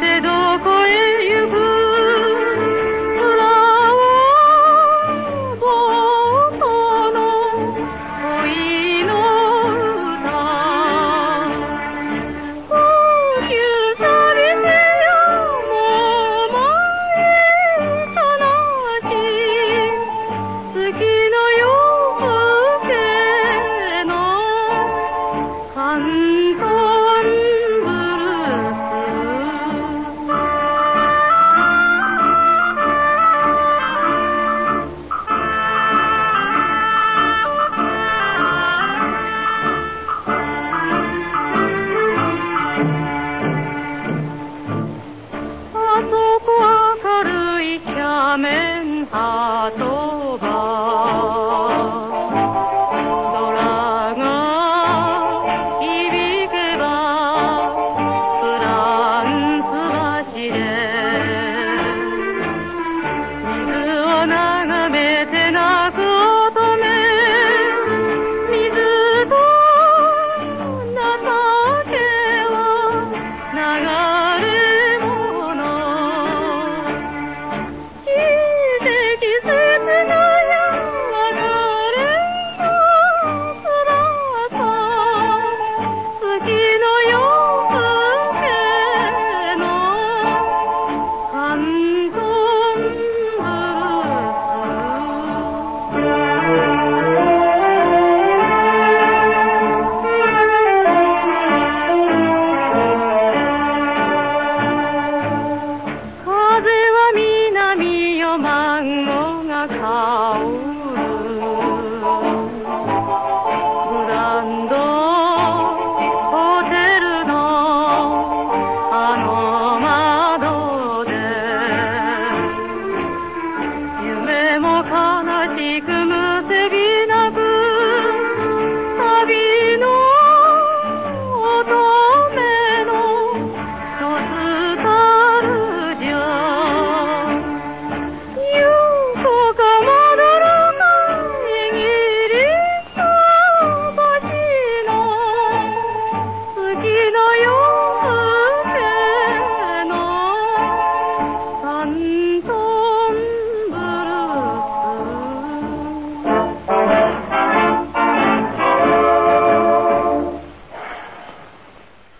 چه دو کوی 空が響けばフランス橋で水を眺めて泣く乙女。水と情けは流れのよ